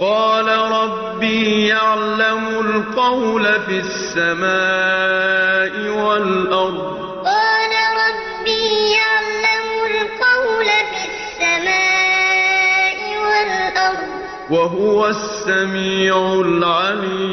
قال ربي يعلم القول في السماء والأرض. قال ربي يعلم القول في السماء والأرض. وهو السميع العليم